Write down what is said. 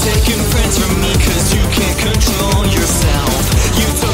taking friends from me cause you can't control yourself. You